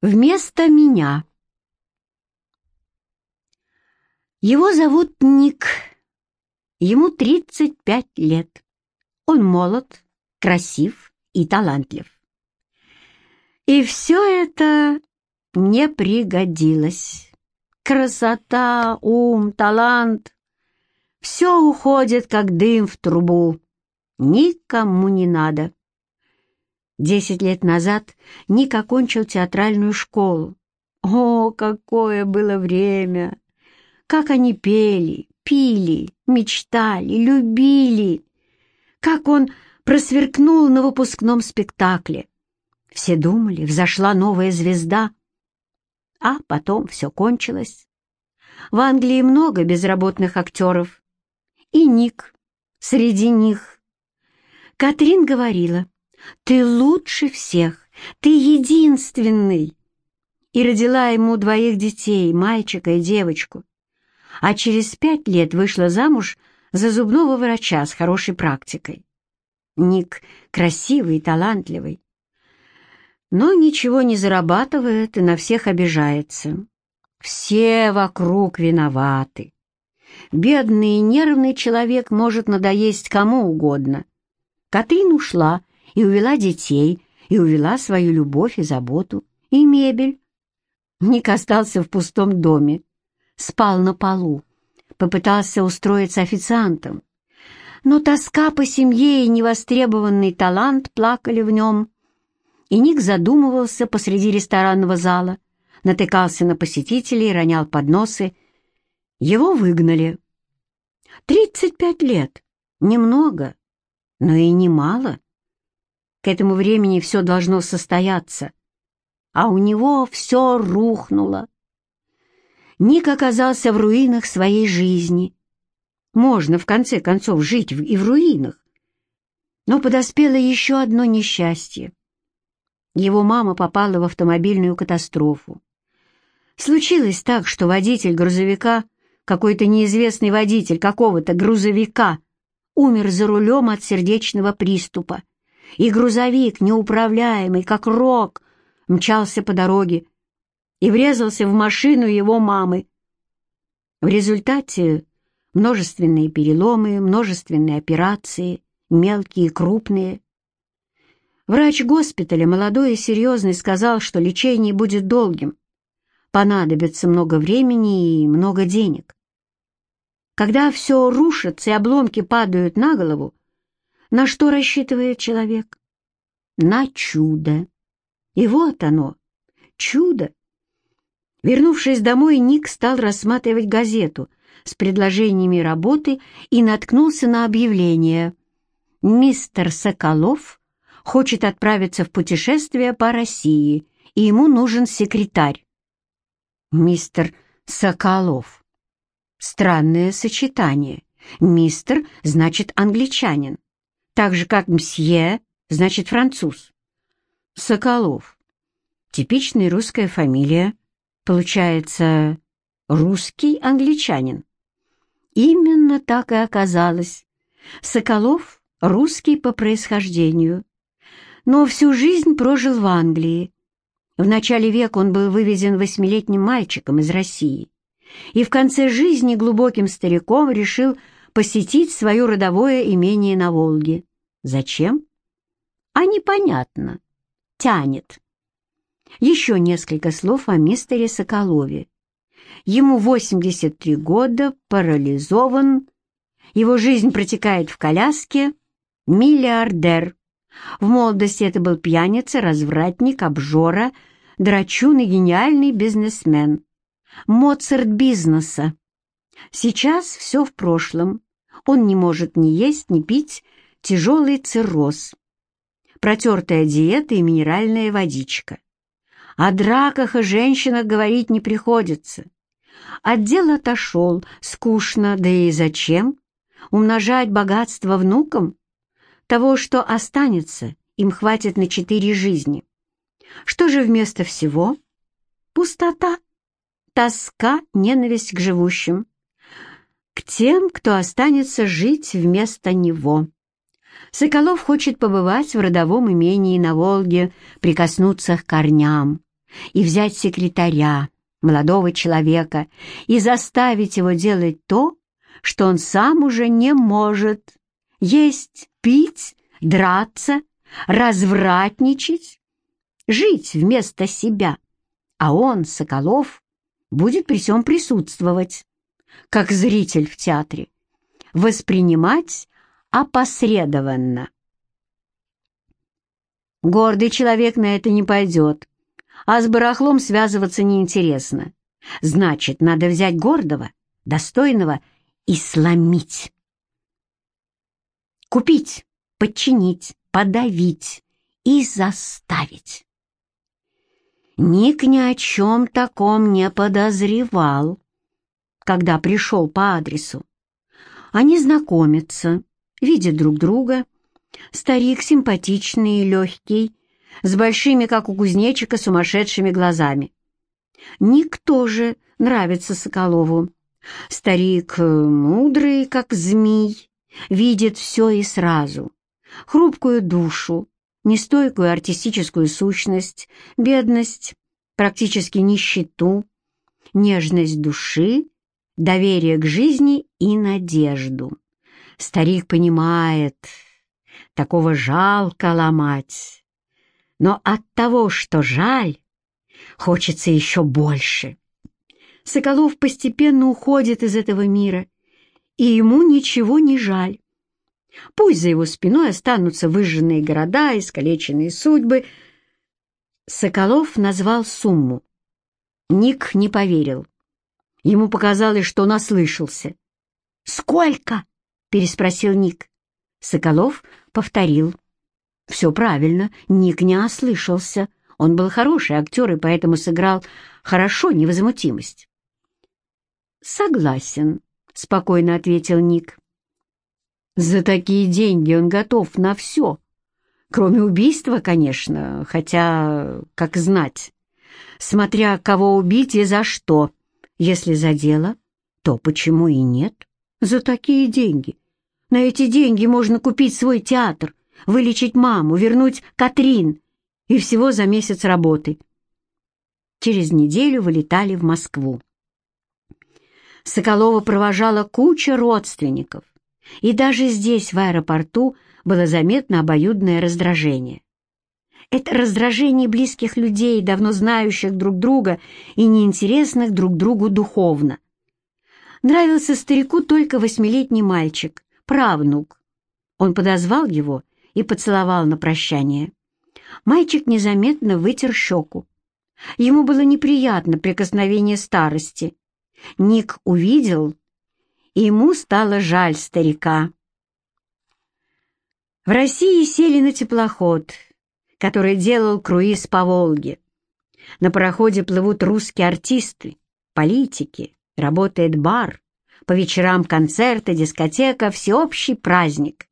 Вместо меня. Его зовут Ник. Ему 35 лет. Он молод, красив и талантлив. И все это мне пригодилось. Красота, ум, талант — все уходит, как дым в трубу. Никому не надо. Десять лет назад Ник окончил театральную школу. О, какое было время! Как они пели, пили, мечтали, любили! Как он просверкнул на выпускном спектакле! Все думали, взошла новая звезда. А потом все кончилось. В Англии много безработных актеров. И Ник среди них. Катрин говорила, ты лучше всех, ты единственный!» И родила ему двоих детей, мальчика и девочку. А через пять лет вышла замуж за зубного врача с хорошей практикой. Ник красивый и талантливый, но ничего не зарабатывает и на всех обижается. Все вокруг виноваты. Бедный и нервный человек может надоесть кому угодно. Катрин ушла, и увела детей, и увела свою любовь и заботу, и мебель. Ник остался в пустом доме, спал на полу, попытался устроиться официантом. Но тоска по семье и невостребованный талант плакали в нем. И Ник задумывался посреди ресторанного зала, натыкался на посетителей, ронял подносы. Его выгнали. Тридцать пять лет. Немного, но и немало. К этому времени все должно состояться, а у него все рухнуло. Ник оказался в руинах своей жизни. Можно, в конце концов, жить и в руинах. Но подоспело еще одно несчастье. Его мама попала в автомобильную катастрофу. Случилось так, что водитель грузовика, какой-то неизвестный водитель какого-то грузовика, умер за рулем от сердечного приступа и грузовик, неуправляемый, как рок, мчался по дороге и врезался в машину его мамы. В результате множественные переломы, множественные операции, мелкие и крупные. Врач госпиталя, молодой и серьезный, сказал, что лечение будет долгим, понадобится много времени и много денег. Когда все рушится и обломки падают на голову, на что рассчитывает человек? На чудо. И вот оно, чудо. Вернувшись домой, Ник стал рассматривать газету с предложениями работы и наткнулся на объявление. Мистер Соколов хочет отправиться в путешествие по России, и ему нужен секретарь. Мистер Соколов. Странное сочетание. Мистер значит англичанин так же, как «мсье» значит «француз». Соколов. Типичная русская фамилия. Получается, русский англичанин. Именно так и оказалось. Соколов — русский по происхождению, но всю жизнь прожил в Англии. В начале века он был вывезен восьмилетним мальчиком из России и в конце жизни глубоким стариком решил посетить свое родовое имение на Волге. Зачем? А непонятно. Тянет. Еще несколько слов о мистере Соколове. Ему 83 года, парализован. Его жизнь протекает в коляске. Миллиардер. В молодости это был пьяница, развратник, обжора, драчун и гениальный бизнесмен. Моцарт бизнеса. Сейчас все в прошлом. Он не может ни есть, ни пить, тяжелый цирроз, протертая диета и минеральная водичка. О драках и женщинах говорить не приходится. Отдел отошел, скучно, да и зачем? Умножать богатство внукам? Того, что останется, им хватит на четыре жизни. Что же вместо всего? Пустота, тоска, ненависть к живущим. К тем, кто останется жить вместо него. Соколов хочет побывать в родовом имении на Волге, прикоснуться к корням. и взять секретаря, молодого человека, и заставить его делать то, что он сам уже не может — есть, пить, драться, развратничать, жить вместо себя. А он, Соколов, будет при всем присутствовать, как зритель в театре, воспринимать опосредованно. Гордый человек на это не пойдет, а с барахлом связываться неинтересно. Значит, надо взять гордого, достойного и сломить. Купить, подчинить, подавить и заставить. Ник ни о чем таком не подозревал, когда пришел по адресу. Они знакомятся, видят друг друга. Старик симпатичный и легкий, с большими, как у кузнечика, сумасшедшими глазами. Ник тоже нравится Соколову. Старик э, мудрый, как змей, видит все и сразу. Хрупкую душу, нестойкую артистическую сущность, бедность, практически нищету, нежность души, доверие к жизни и надежду. Старик понимает, такого жалко ломать, но от того, что жаль, хочется еще больше. Соколов постепенно уходит из этого мира, и ему ничего не жаль. Пусть за его спиной останутся выжженные города, искалеченные судьбы. Соколов назвал сумму. Ник не поверил. Ему показалось, что он ослышался. «Сколько?» — переспросил Ник. Соколов повторил. «Все правильно, Ник не ослышался. Он был хороший актер и поэтому сыграл хорошо невозмутимость». «Согласен», — спокойно ответил Ник. За такие деньги он готов на все. Кроме убийства, конечно, хотя, как знать. Смотря кого убить и за что. Если за дело, то почему и нет? За такие деньги. На эти деньги можно купить свой театр, вылечить маму, вернуть Катрин. И всего за месяц работы. Через неделю вылетали в Москву. Соколова провожала куча родственников. И даже здесь, в аэропорту, было заметно обоюдное раздражение. Это раздражение близких людей, давно знающих друг друга и неинтересных друг другу духовно. Нравился старику только восьмилетний мальчик, правнук. Он подозвал его и поцеловал на прощание. Мальчик незаметно вытер щеку. Ему было неприятно прикосновение старости. Ник увидел, и ему стало жаль старика. В России сели на теплоход, который делал круиз по Волге. На пароходе плывут русские артисты, политики, работает бар, по вечерам концерты, дискотека, всеобщий праздник.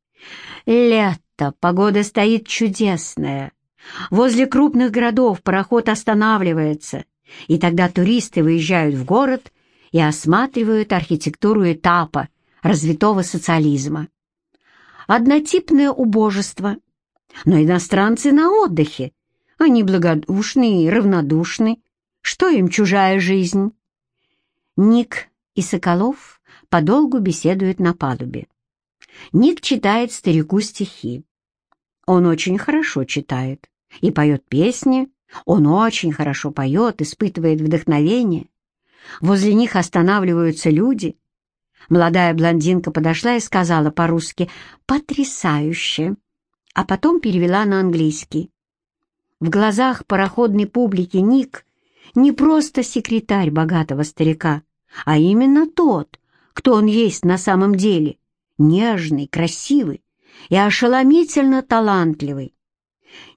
Лето, погода стоит чудесная. Возле крупных городов пароход останавливается, и тогда туристы выезжают в город и осматривают архитектуру этапа развитого социализма. Однотипное убожество, но иностранцы на отдыхе, они благодушны и равнодушны, что им чужая жизнь? Ник и Соколов подолгу беседуют на палубе. Ник читает старику стихи. Он очень хорошо читает и поет песни, он очень хорошо поет, испытывает вдохновение. Возле них останавливаются люди. Молодая блондинка подошла и сказала по-русски «потрясающе», а потом перевела на английский. В глазах пароходной публики Ник не просто секретарь богатого старика, а именно тот, кто он есть на самом деле, нежный, красивый и ошеломительно талантливый.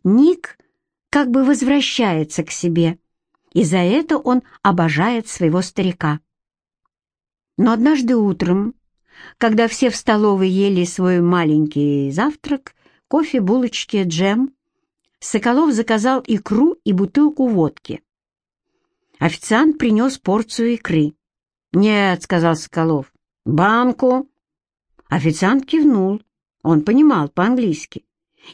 Ник как бы возвращается к себе – и за это он обожает своего старика. Но однажды утром, когда все в столовой ели свой маленький завтрак, кофе, булочки, джем, Соколов заказал икру и бутылку водки. Официант принес порцию икры. «Нет», — сказал Соколов, — «банку». Официант кивнул, он понимал по-английски,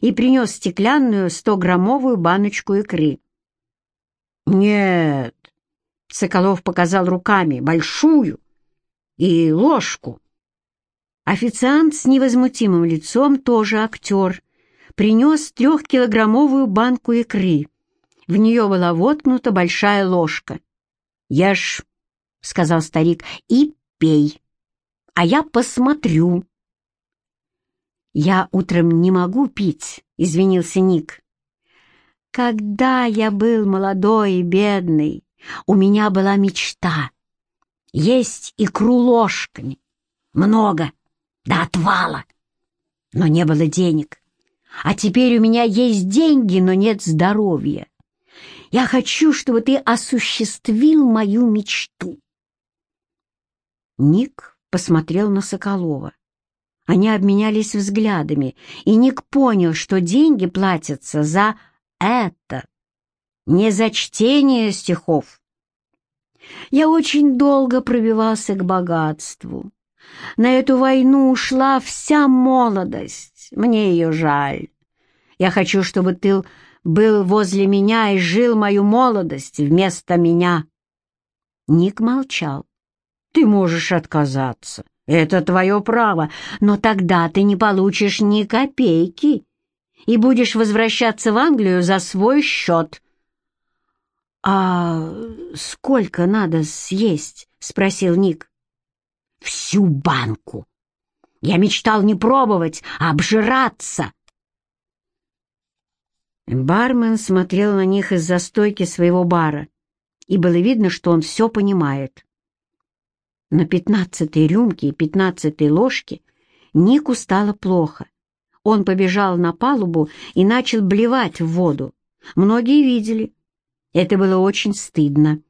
и принес стеклянную стограммовую баночку икры. «Нет», — Соколов показал руками, — «большую и ложку». Официант с невозмутимым лицом, тоже актер, принес трехкилограммовую банку икры. В нее была воткнута большая ложка. «Ешь», — сказал старик, — «и пей, а я посмотрю». «Я утром не могу пить», — извинился Ник. «Когда я был молодой и бедный, у меня была мечта — есть икру ложками. Много, до отвала. Но не было денег. А теперь у меня есть деньги, но нет здоровья. Я хочу, чтобы ты осуществил мою мечту. Ник посмотрел на Соколова. Они обменялись взглядами, и Ник понял, что деньги платятся за это, не за чтение стихов. Я очень долго пробивался к богатству. На эту войну ушла вся молодость. Мне ее жаль. Я хочу, чтобы ты был возле меня и жил мою молодость вместо меня. Ник молчал. Ты можешь отказаться. Это твое право, но тогда ты не получишь ни копейки и будешь возвращаться в Англию за свой счет. «А сколько надо съесть?» — спросил Ник. «Всю банку. Я мечтал не пробовать, а обжираться». Бармен смотрел на них из-за стойки своего бара, и было видно, что он все понимает. На пятнадцатой рюмке и пятнадцатой ложке Нику стало плохо. Он побежал на палубу и начал блевать в воду. Многие видели. Это было очень стыдно.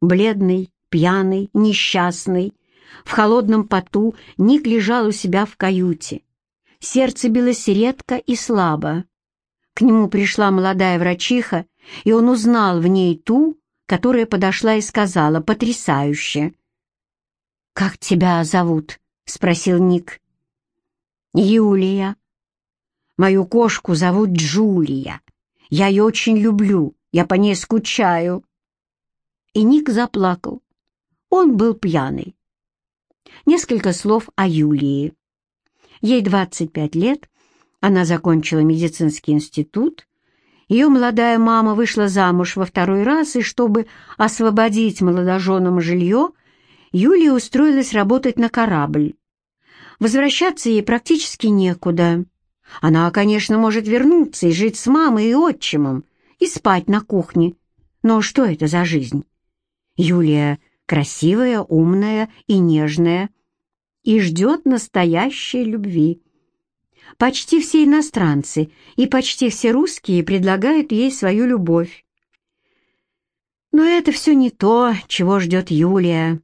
Бледный, пьяный, несчастный, в холодном поту Ник лежал у себя в каюте. Сердце билось редко и слабо. К нему пришла молодая врачиха, и он узнал в ней ту, которая подошла и сказала «потрясающе». «Как тебя зовут?» — спросил Ник. «Юлия. Мою кошку зовут Джулия. Я ее очень люблю, я по ней скучаю». И Ник заплакал. Он был пьяный. Несколько слов о Юлии. Ей 25 лет, она закончила медицинский институт, ее молодая мама вышла замуж во второй раз, и чтобы освободить молодоженам жилье, Юлия устроилась работать на корабль. Возвращаться ей практически некуда. Она, конечно, может вернуться и жить с мамой и отчимом, и спать на кухне. Но что это за жизнь? Юлия красивая, умная и нежная, и ждет настоящей любви. Почти все иностранцы и почти все русские предлагают ей свою любовь. Но это все не то, чего ждет Юлия.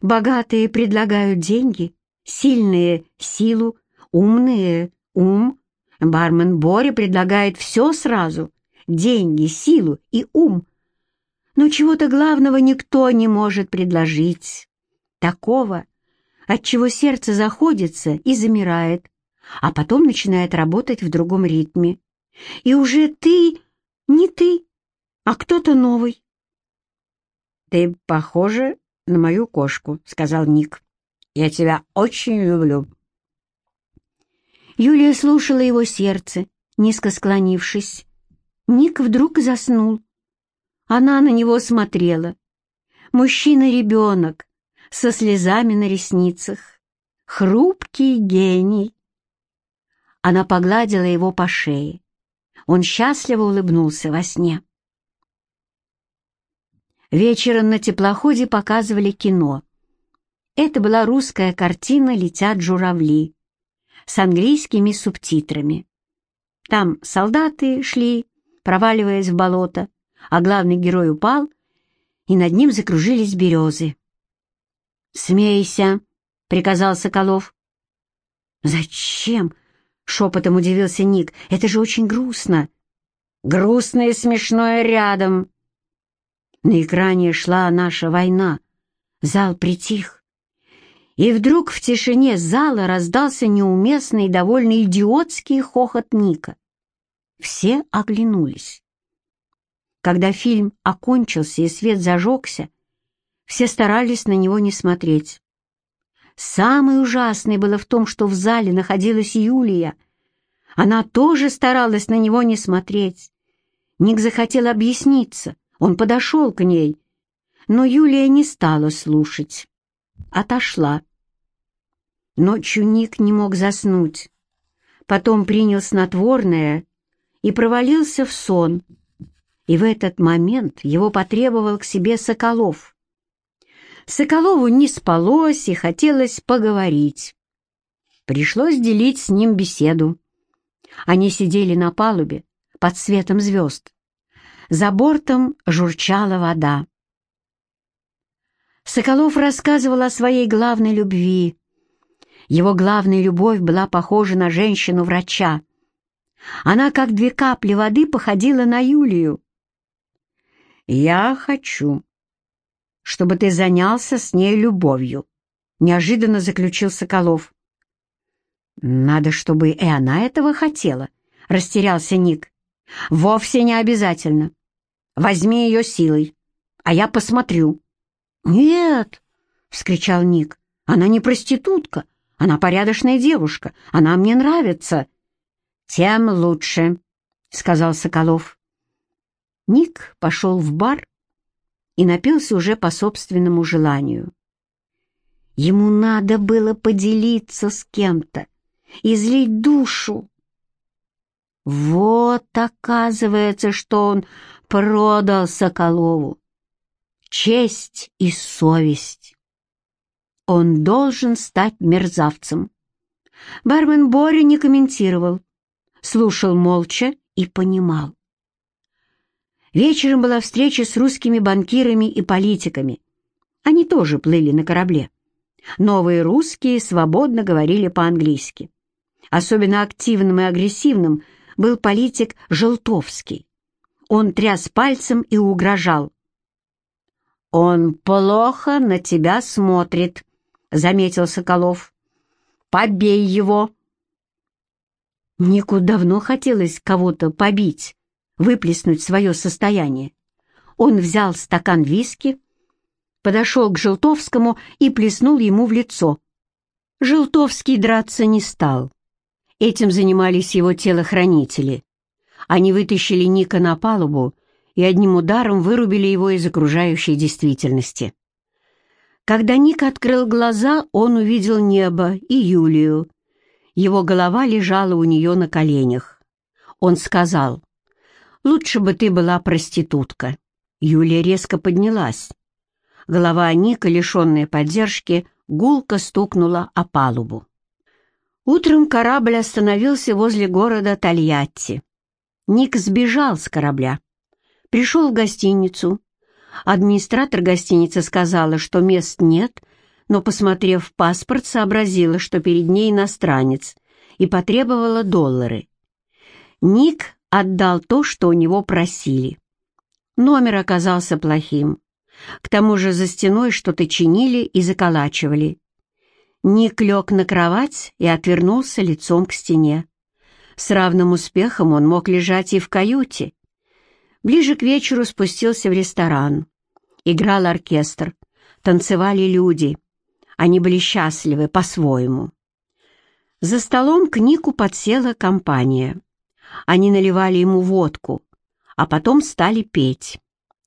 Богатые предлагают деньги, сильные — силу, умные — ум. Бармен Боря предлагает все сразу — деньги, силу и ум. Но чего-то главного никто не может предложить. Такого, от чего сердце заходится и замирает, а потом начинает работать в другом ритме. И уже ты не ты, а кто-то новый. «Ты похожа на мою кошку», — сказал Ник. «Я тебя очень люблю». Юлия слушала его сердце, низко склонившись. Ник вдруг заснул. Она на него смотрела. Мужчина-ребенок, со слезами на ресницах. Хрупкий гений. Она погладила его по шее. Он счастливо улыбнулся во сне. Вечером на теплоходе показывали кино. Это была русская картина «Летят журавли» с английскими субтитрами. Там солдаты шли, проваливаясь в болото, а главный герой упал, и над ним закружились березы. «Смейся», — приказал Соколов. «Зачем?» — шепотом удивился Ник. «Это же очень грустно». «Грустно и смешное рядом», на экране шла наша война. Зал притих. И вдруг в тишине зала раздался неуместный и довольно идиотский хохот Ника. Все оглянулись. Когда фильм окончился и свет зажегся, все старались на него не смотреть. Самое ужасное было в том, что в зале находилась Юлия. Она тоже старалась на него не смотреть. Ник захотел объясниться, он подошел к ней, но Юлия не стала слушать. Отошла. Ночью Ник не мог заснуть. Потом принял снотворное и провалился в сон. И в этот момент его потребовал к себе Соколов. Соколову не спалось и хотелось поговорить. Пришлось делить с ним беседу. Они сидели на палубе под светом звезд. За бортом журчала вода. Соколов рассказывал о своей главной любви. Его главная любовь была похожа на женщину-врача. Она, как две капли воды, походила на Юлию. «Я хочу, чтобы ты занялся с ней любовью», — неожиданно заключил Соколов. «Надо, чтобы и она этого хотела», — растерялся Ник. «Вовсе не обязательно. Возьми ее силой, а я посмотрю». «Нет!» — вскричал Ник. «Она не проститутка, она порядочная девушка, она мне нравится». «Тем лучше», — сказал Соколов. Ник пошел в бар и напился уже по собственному желанию. Ему надо было поделиться с кем-то, излить душу. Вот, оказывается, что он продал Соколову честь и совесть. Он должен стать мерзавцем. Бармен Боря не комментировал, слушал молча и понимал. Вечером была встреча с русскими банкирами и политиками. Они тоже плыли на корабле. Новые русские свободно говорили по-английски. Особенно активным и агрессивным был политик Желтовский. Он тряс пальцем и угрожал. «Он плохо на тебя смотрит», — заметил Соколов. «Побей его!» Нику давно хотелось кого-то побить, выплеснуть свое состояние. Он взял стакан виски, подошел к Желтовскому и плеснул ему в лицо. Желтовский драться не стал. Этим занимались его телохранители. Они вытащили Ника на палубу и одним ударом вырубили его из окружающей действительности. Когда Ник открыл глаза, он увидел небо и Юлию. Его голова лежала у нее на коленях. Он сказал, «Лучше бы ты была проститутка». Юлия резко поднялась. Голова Ника, лишенная поддержки, гулко стукнула о палубу. Утром корабль остановился возле города Тольятти. Ник сбежал с корабля. Пришел в гостиницу. Администратор гостиницы сказала, что мест нет, но, посмотрев паспорт, сообразила, что перед ней иностранец, и потребовала доллары. Ник отдал то, что у него просили. Номер оказался плохим. К тому же за стеной что-то чинили и заколачивали. Ник лег на кровать и отвернулся лицом к стене. С равным успехом он мог лежать и в каюте, Ближе к вечеру спустился в ресторан. Играл оркестр, танцевали люди. Они были счастливы по-своему. За столом к Нику подсела компания. Они наливали ему водку, а потом стали петь.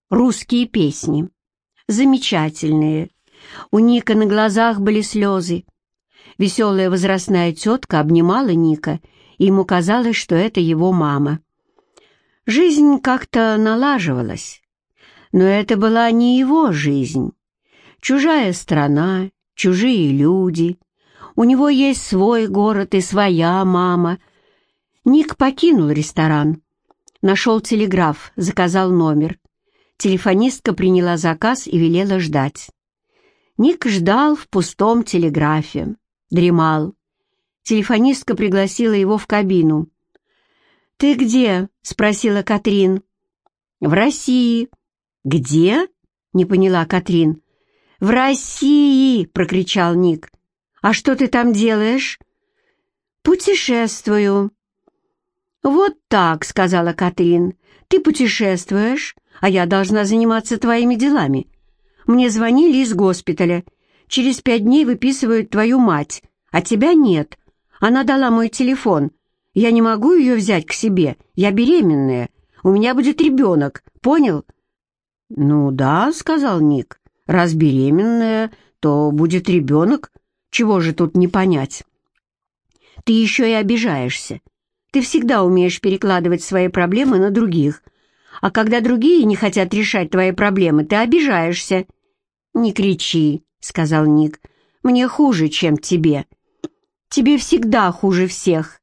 Русские песни. Замечательные. У Ника на глазах были слезы. Веселая возрастная тетка обнимала Ника, ему казалось, что это его мама. Жизнь как-то налаживалась, но это была не его жизнь. Чужая страна, чужие люди. У него есть свой город и своя мама. Ник покинул ресторан. Нашел телеграф, заказал номер. Телефонистка приняла заказ и велела ждать. Ник ждал в пустом телеграфе. Дремал. Телефонистка пригласила его в кабину. «Ты где?» — спросила Катрин. «В России». «Где?» — не поняла Катрин. «В России!» — прокричал Ник. «А что ты там делаешь?» «Путешествую». «Вот так», — сказала Катрин. «Ты путешествуешь, а я должна заниматься твоими делами. Мне звонили из госпиталя. Через пять дней выписывают твою мать, а тебя нет. Она дала мой телефон. Я не могу ее взять к себе. Я беременная. У меня будет ребенок. Понял?» «Ну да», — сказал Ник. «Раз беременная, то будет ребенок. Чего же тут не понять?» «Ты еще и обижаешься. Ты всегда умеешь перекладывать свои проблемы на других, а когда другие не хотят решать твои проблемы, ты обижаешься». «Не кричи», — сказал Ник. «Мне хуже, чем тебе. Тебе всегда хуже всех».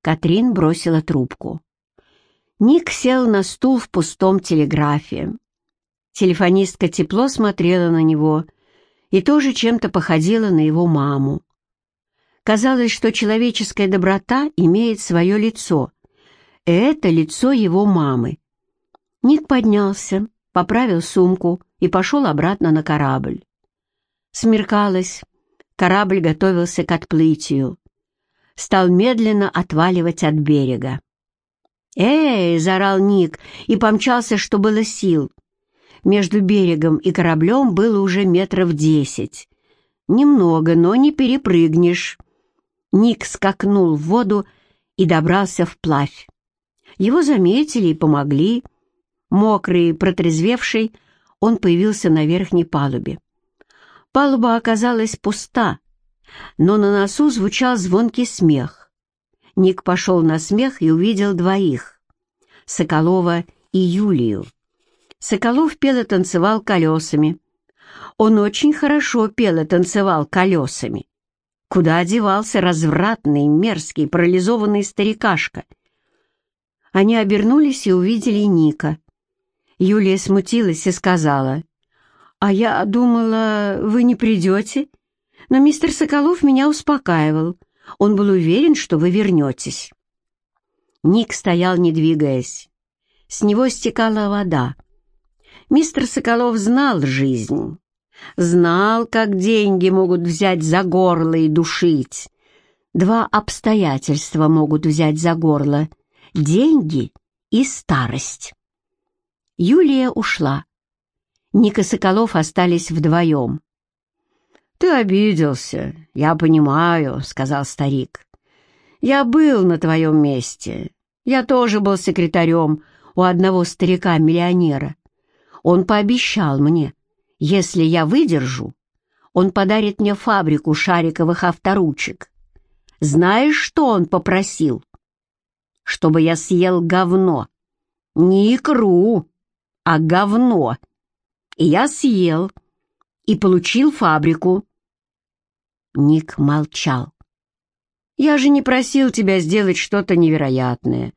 Катрин бросила трубку. Ник сел на стул в пустом телеграфе. Телефонистка тепло смотрела на него и тоже чем-то походила на его маму. Казалось, что человеческая доброта имеет свое лицо. И это лицо его мамы. Ник поднялся, поправил сумку и пошел обратно на корабль. Смеркалось, корабль готовился к отплытию. Стал медленно отваливать от берега. «Эй!» — заорал Ник и помчался, что было сил. Между берегом и кораблем было уже метров десять. Немного, но не перепрыгнешь. Ник скакнул в воду и добрался вплавь. Его заметили и помогли. Мокрый, протрезвевший, он появился на верхней палубе. Палуба оказалась пуста, но на носу звучал звонкий смех. Ник пошел на смех и увидел двоих — Соколова и Юлию. Соколов пел и танцевал колесами. Он очень хорошо пел и танцевал колесами. Куда одевался развратный, мерзкий, парализованный старикашка? Они обернулись и увидели Ника. Юлия смутилась и сказала, «А я думала, вы не придете, но мистер Соколов меня успокаивал. Он был уверен, что вы вернетесь». Ник стоял, не двигаясь. С него стекала вода. Мистер Соколов знал жизнь, знал, как деньги могут взять за горло и душить. Два обстоятельства могут взять за горло — деньги и старость. Юлия ушла. Ника Соколов остались вдвоем. «Ты обиделся, я понимаю», — сказал старик. «Я был на твоем месте. Я тоже был секретарем у одного старика-миллионера. Он пообещал мне, если я выдержу, он подарит мне фабрику шариковых авторучек. Знаешь, что он попросил? Чтобы я съел говно. Не икру, а говно. И я съел и получил фабрику. Ник молчал. «Я же не просил тебя сделать что-то невероятное.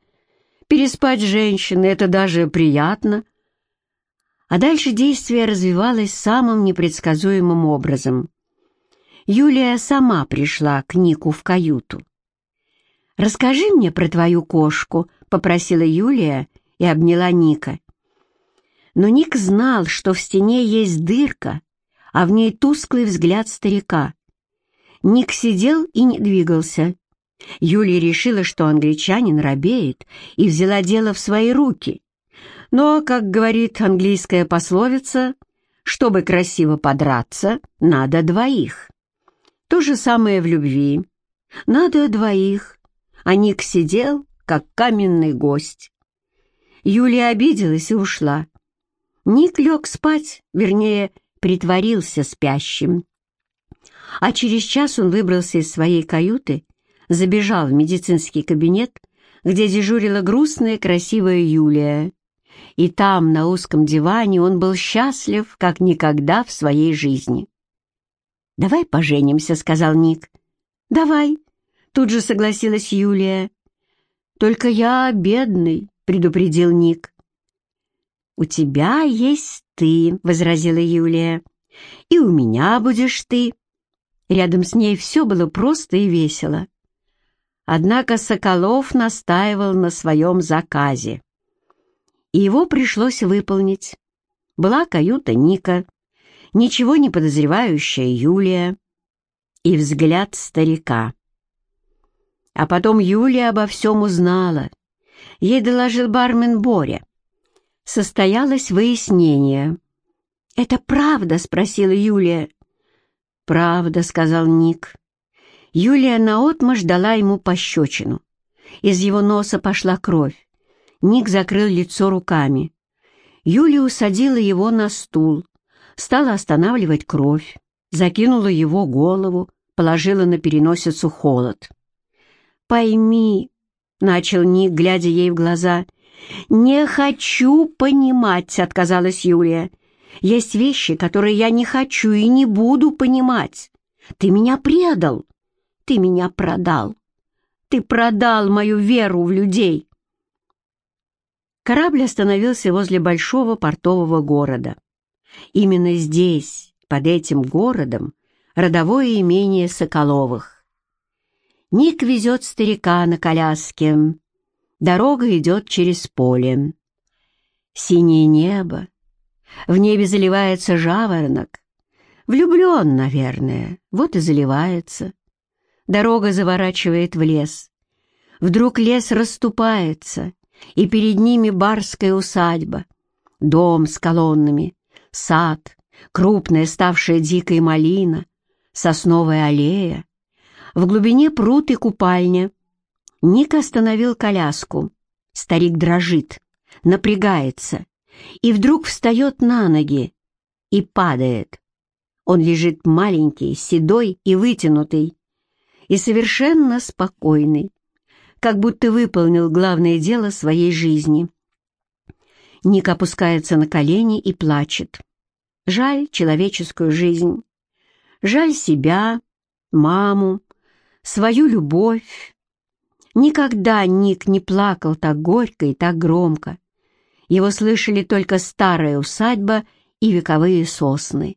Переспать с женщиной — это даже приятно. А дальше действие развивалось самым непредсказуемым образом. Юлия сама пришла к Нику в каюту. «Расскажи мне про твою кошку», — попросила Юлия и обняла Ника. Но Ник знал, что в стене есть дырка, а в ней тусклый взгляд старика. Ник сидел и не двигался. Юлия решила, что англичанин робеет, и взяла дело в свои руки. Но, как говорит английская пословица, чтобы красиво подраться, надо двоих. То же самое в любви. Надо двоих. А Ник сидел, как каменный гость. Юлия обиделась и ушла. Ник лег спать, вернее, притворился спящим. А через час он выбрался из своей каюты, забежал в медицинский кабинет, где дежурила грустная красивая Юлия и там, на узком диване, он был счастлив, как никогда в своей жизни. «Давай поженимся», — сказал Ник. «Давай», — тут же согласилась Юлия. «Только я бедный», — предупредил Ник. «У тебя есть ты», — возразила Юлия. «И у меня будешь ты». Рядом с ней все было просто и весело. Однако Соколов настаивал на своем заказе и его пришлось выполнить. Была каюта Ника, ничего не подозревающая Юлия и взгляд старика. А потом Юлия обо всем узнала. Ей доложил бармен Боря. Состоялось выяснение. «Это правда?» — спросила Юлия. «Правда», — сказал Ник. Юлия наотмашь дала ему пощечину. Из его носа пошла кровь. Ник закрыл лицо руками. Юлия усадила его на стул, стала останавливать кровь, закинула его голову, положила на переносицу холод. «Пойми», — начал Ник, глядя ей в глаза, — «не хочу понимать», — отказалась Юлия. «Есть вещи, которые я не хочу и не буду понимать. Ты меня предал, ты меня продал, ты продал мою веру в людей». Корабль остановился возле большого портового города. Именно здесь, под этим городом, родовое имение Соколовых. Ник везет старика на коляске. Дорога идет через поле. Синее небо. В небе заливается жаворонок. Влюблен, наверное, вот и заливается. Дорога заворачивает в лес. Вдруг лес расступается, и перед ними барская усадьба, дом с колоннами, сад, крупная ставшая дикой малина, сосновая аллея. В глубине пруд и купальня. Ник остановил коляску. Старик дрожит, напрягается и вдруг встает на ноги и падает. Он лежит маленький, седой и вытянутый, и совершенно спокойный, как будто выполнил главное дело своей жизни. Ник опускается на колени и плачет. Жаль человеческую жизнь. Жаль себя, маму, свою любовь. Никогда Ник не плакал так горько и так громко. Его слышали только старая усадьба и вековые сосны.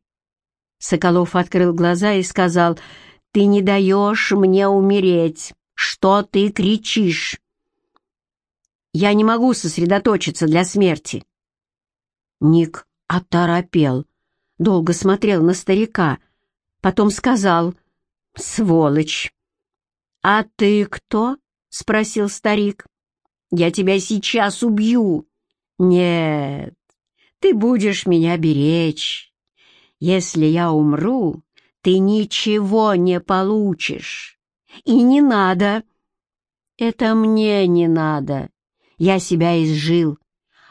Соколов открыл глаза и сказал, «Ты не даешь мне умереть. Что ты кричишь?» «Я не могу сосредоточиться для смерти». Ник оторопел, долго смотрел на старика, Потом сказал «Сволочь!» «А ты кто?» — спросил старик. «Я тебя сейчас убью!» «Нет, ты будешь меня беречь. Если я умру, ты ничего не получишь. И не надо. Это мне не надо. Я себя изжил.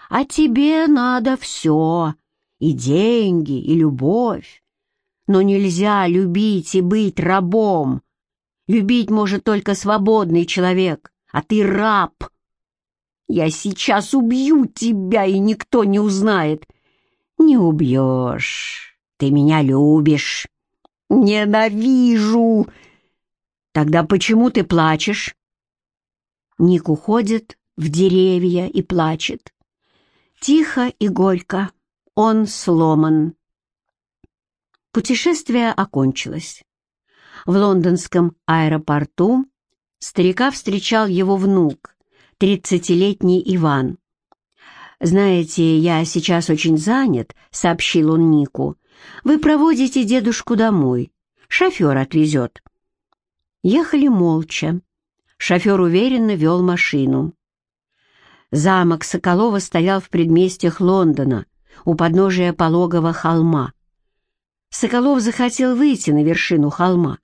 А тебе надо все. И деньги, и любовь. Но нельзя любить и быть рабом. Любить может только свободный человек, а ты раб. Я сейчас убью тебя, и никто не узнает. Не убьешь. Ты меня любишь. Ненавижу. Тогда почему ты плачешь? Ник уходит в деревья и плачет. Тихо и горько. Он сломан. Путешествие окончилось. В лондонском аэропорту старика встречал его внук, тридцатилетний Иван. «Знаете, я сейчас очень занят», — сообщил он Нику. «Вы проводите дедушку домой. Шофер отвезет». Ехали молча. Шофер уверенно вел машину. Замок Соколова стоял в предместьях Лондона, у подножия пологого холма. Соколов захотел выйти на вершину холма.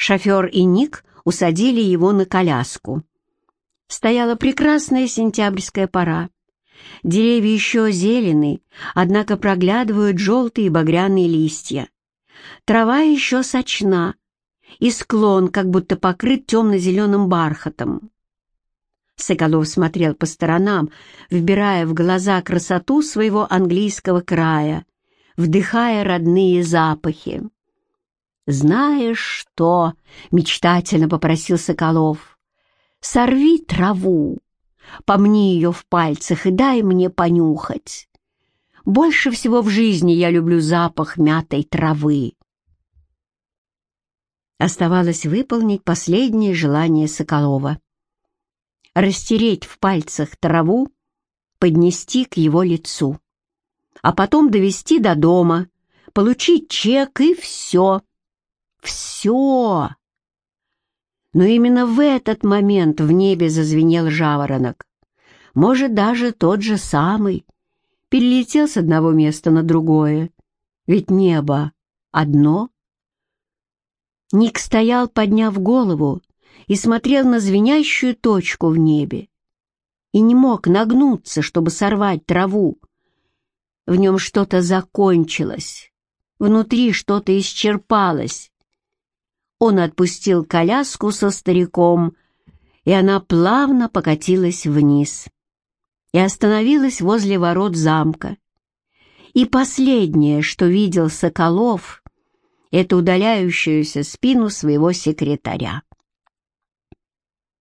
Шофер и Ник усадили его на коляску. Стояла прекрасная сентябрьская пора. Деревья еще зелены, однако проглядывают желтые багряные листья. Трава еще сочна, и склон как будто покрыт темно-зеленым бархатом. Соколов смотрел по сторонам, вбирая в глаза красоту своего английского края — вдыхая родные запахи. «Знаешь что?» — мечтательно попросил Соколов. «Сорви траву, помни ее в пальцах и дай мне понюхать. Больше всего в жизни я люблю запах мятой травы». Оставалось выполнить последнее желание Соколова. Растереть в пальцах траву, поднести к его лицу а потом довести до дома, получить чек и все. Все. Но именно в этот момент в небе зазвенел жаворонок. Может, даже тот же самый, перелетел с одного места на другое, ведь небо одно. Ник стоял, подняв голову, и смотрел на звенящую точку в небе, и не мог нагнуться, чтобы сорвать траву. В нем что-то закончилось, внутри что-то исчерпалось. Он отпустил коляску со стариком, и она плавно покатилась вниз и остановилась возле ворот замка. И последнее, что видел Соколов, это удаляющуюся спину своего секретаря.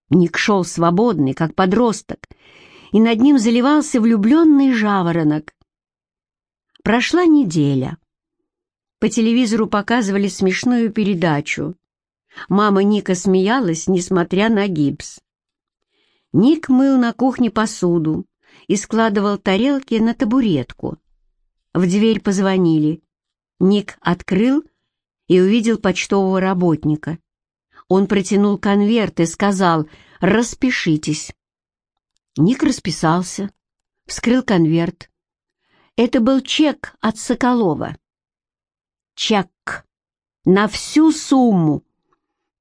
Ник шел свободный, как подросток, и над ним заливался влюбленный жаворонок. Прошла неделя. По телевизору показывали смешную передачу. Мама Ника смеялась, несмотря на гипс. Ник мыл на кухне посуду и складывал тарелки на табуретку. В дверь позвонили. Ник открыл и увидел почтового работника. Он протянул конверт и сказал «Распишитесь». Ник расписался, вскрыл конверт. Это был чек от Соколова. Чек на всю сумму.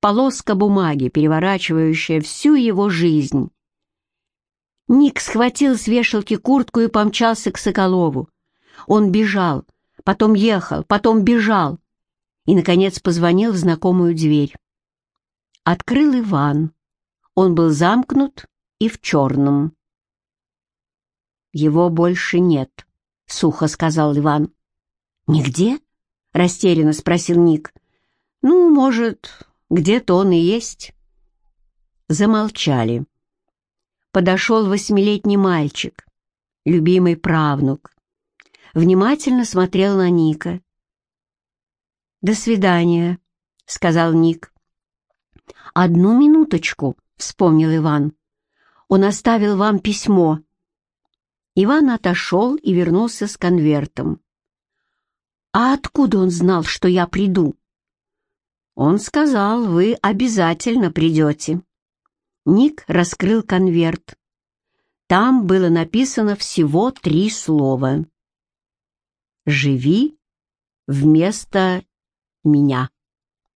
Полоска бумаги, переворачивающая всю его жизнь. Ник схватил с вешалки куртку и помчался к Соколову. Он бежал, потом ехал, потом бежал и, наконец, позвонил в знакомую дверь. Открыл Иван. Он был замкнут и в черном. «Его больше нет», — сухо сказал Иван. «Нигде?» — растерянно спросил Ник. «Ну, может, где-то он и есть». Замолчали. Подошел восьмилетний мальчик, любимый правнук. Внимательно смотрел на Ника. «До свидания», — сказал Ник. «Одну минуточку», — вспомнил Иван. «Он оставил вам письмо». Иван отошел и вернулся с конвертом. «А откуда он знал, что я приду?» «Он сказал, вы обязательно придете». Ник раскрыл конверт. Там было написано всего три слова. «Живи вместо меня».